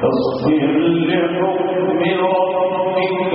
فاصبر لحكم ربك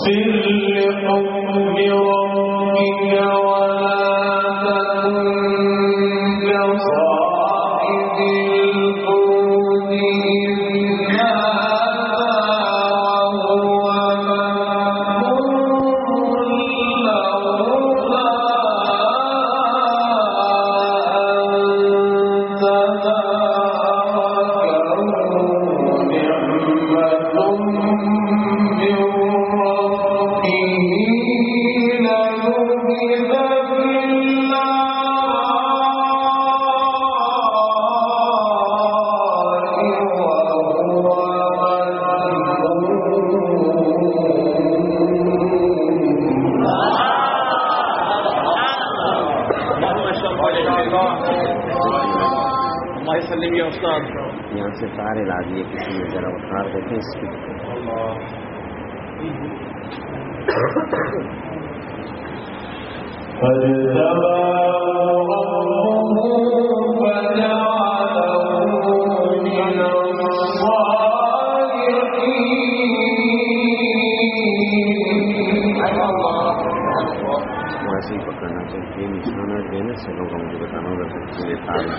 اغفر لقوم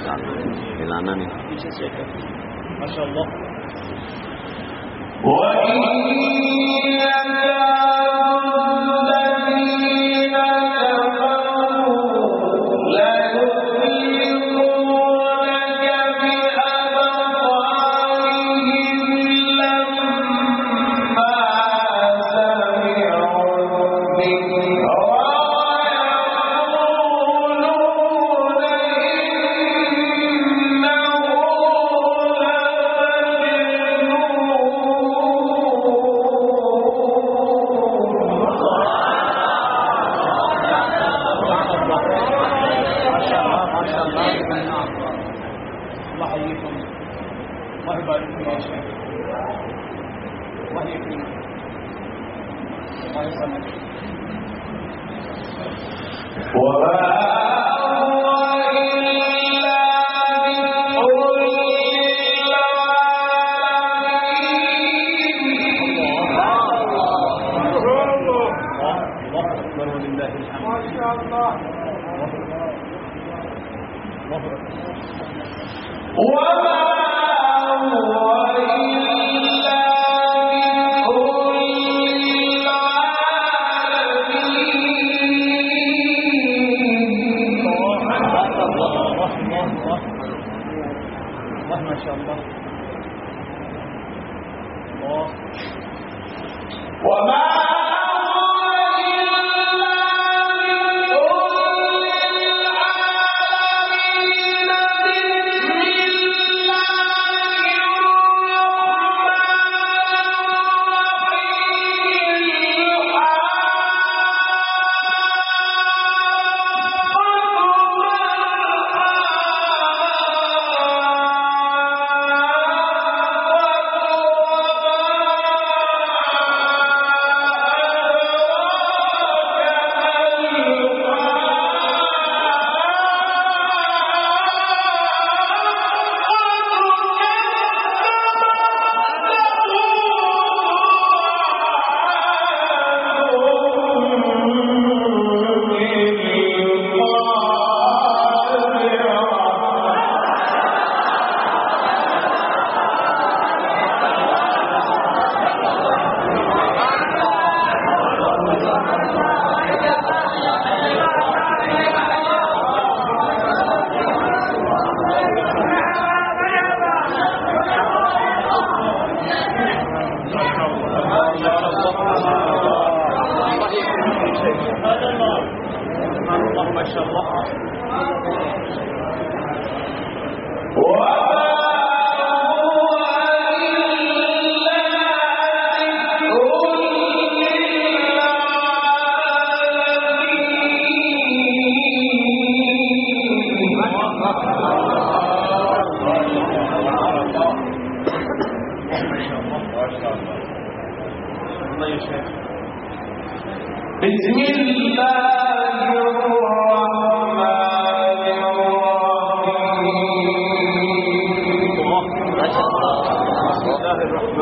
ہلانا نہیں۔ پیچھے سے کر۔ ولله الحمد. ما شاء الله. وما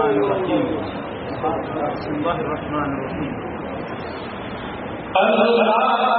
اللہ الرحمن الرحیم اللہ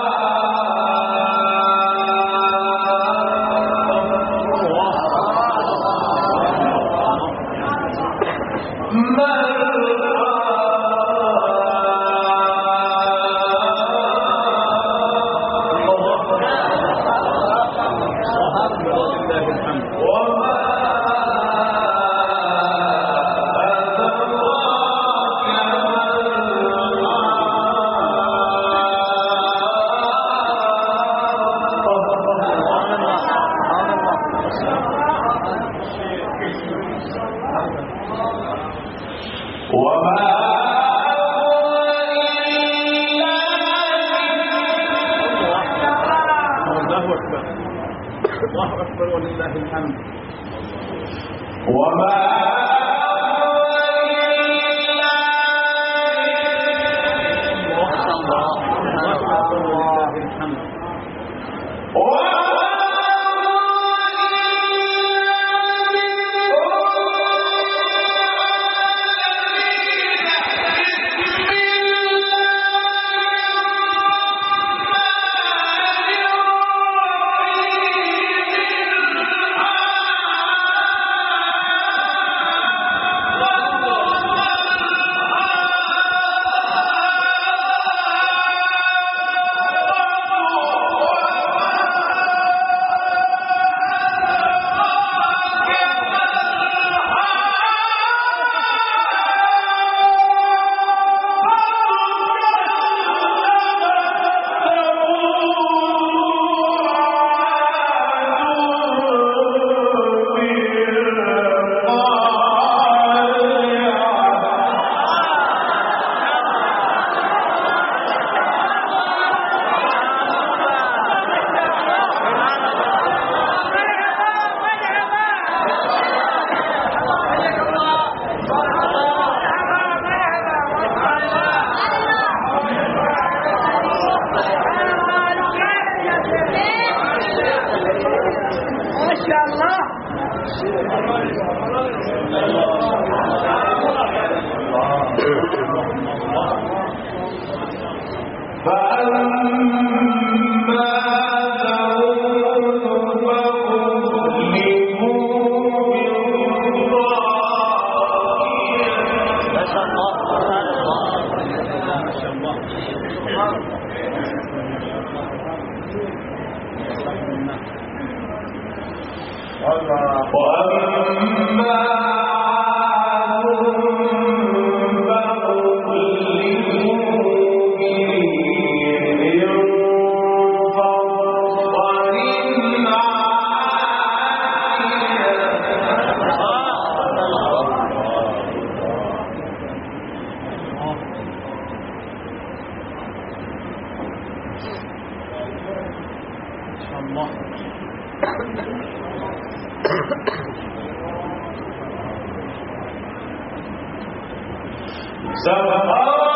سب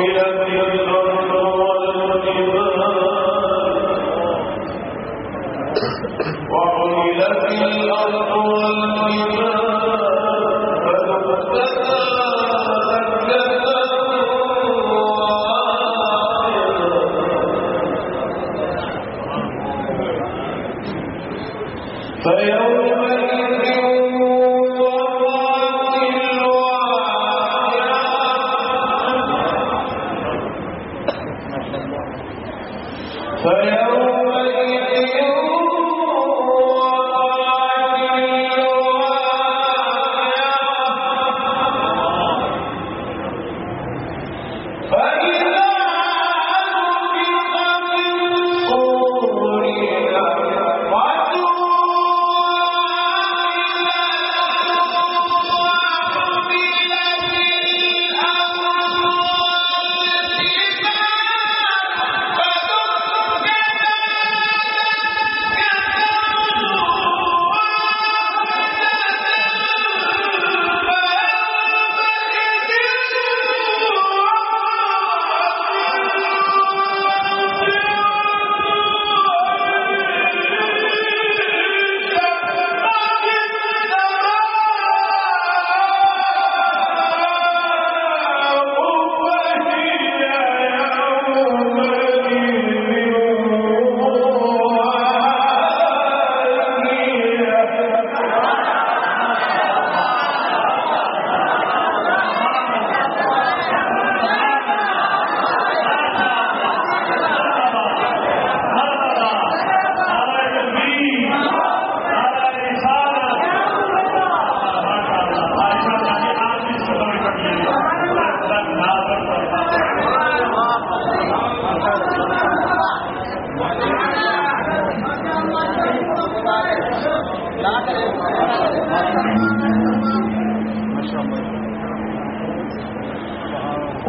إلى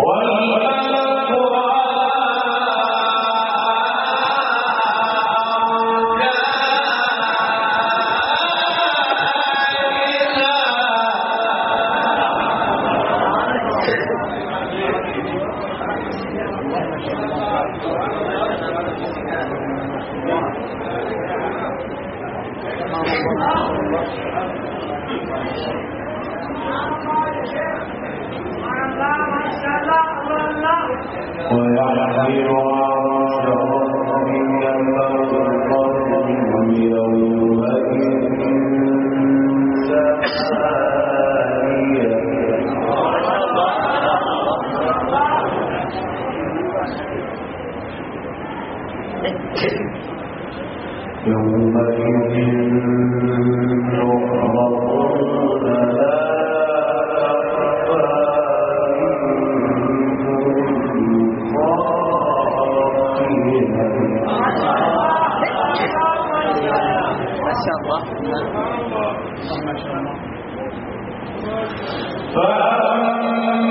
وَالْأَرْضِ شاء الله. فأما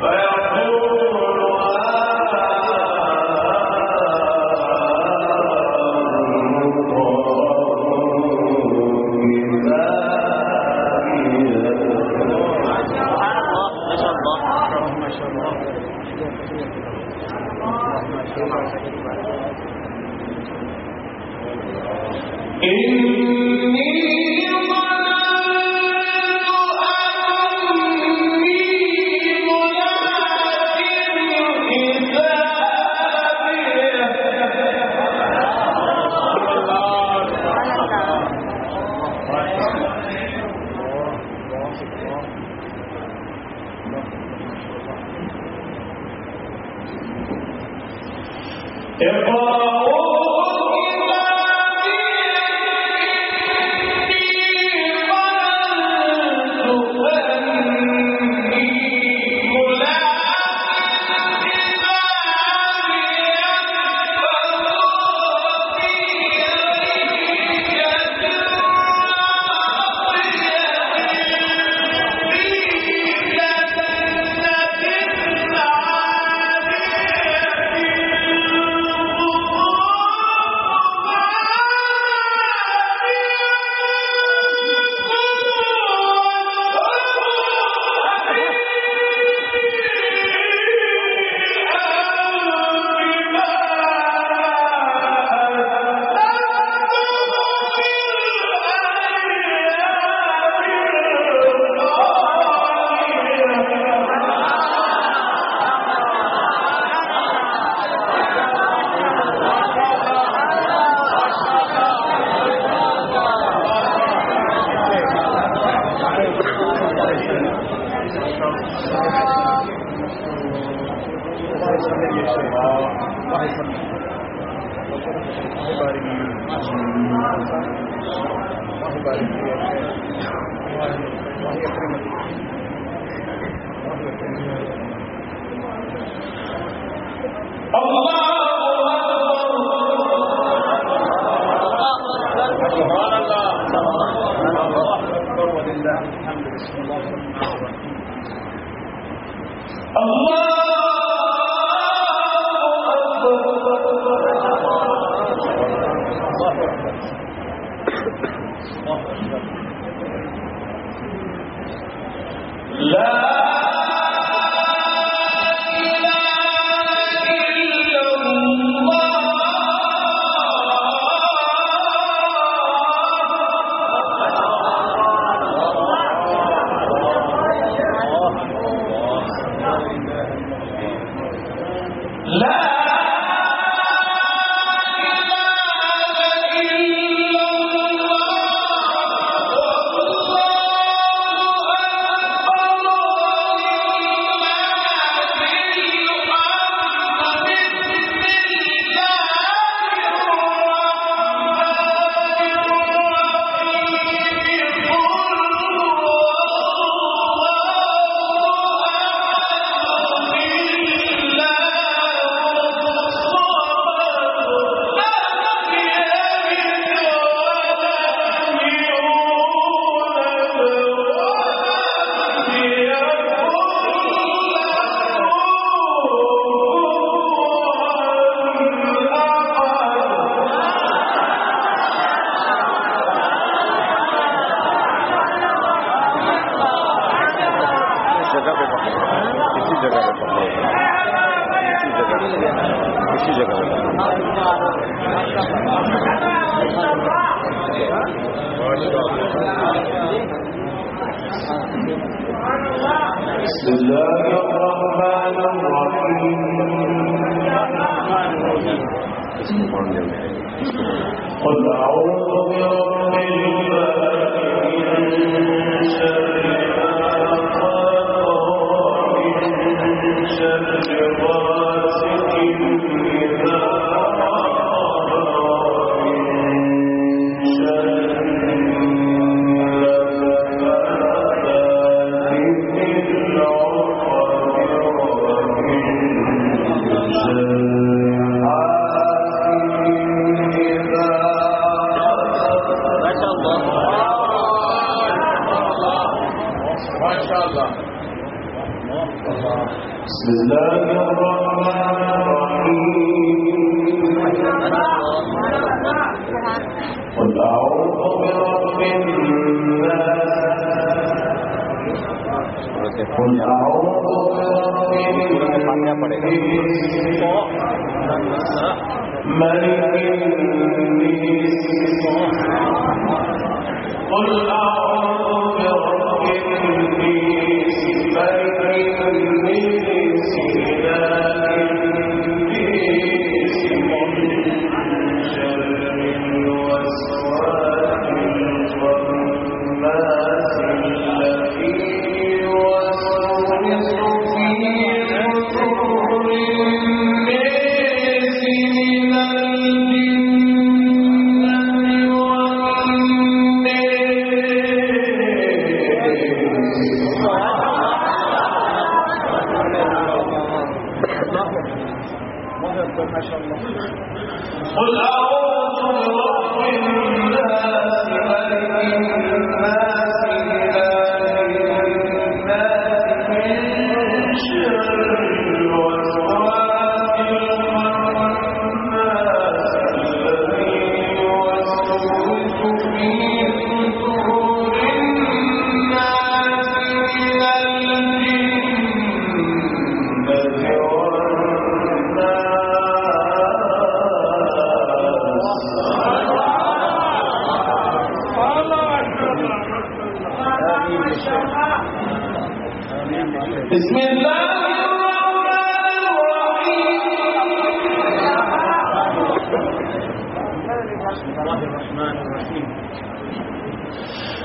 Well,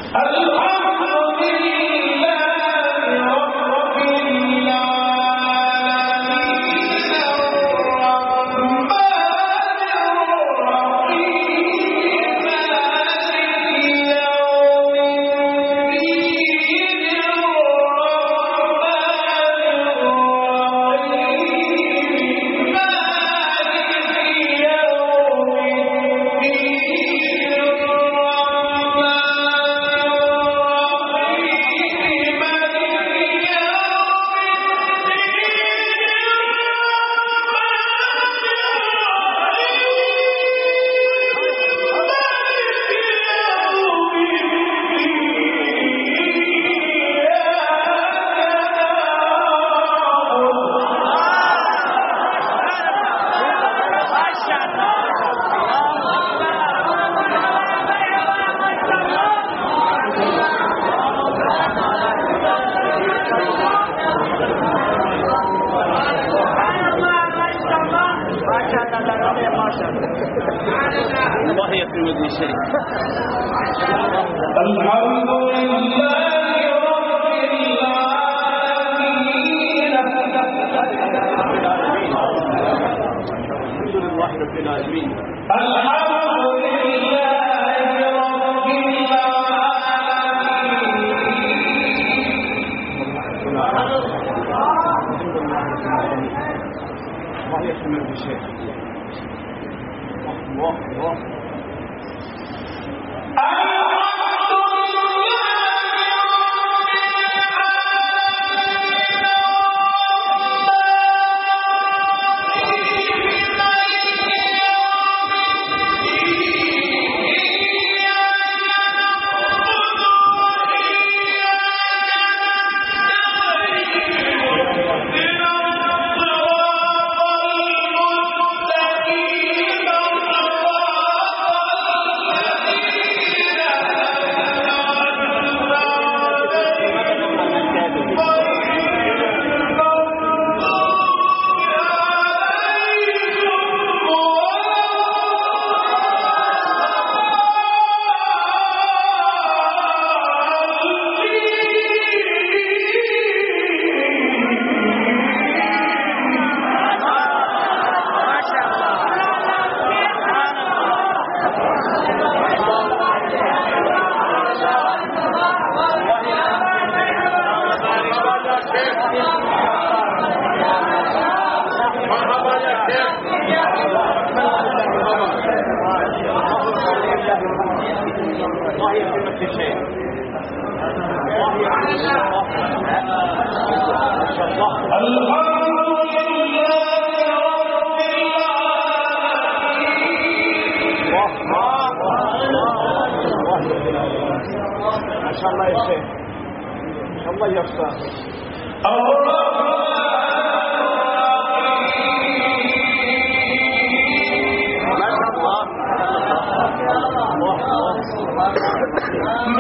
Hallelujah ابن الشريف الحمد لله رب العالمين. الحمد Um,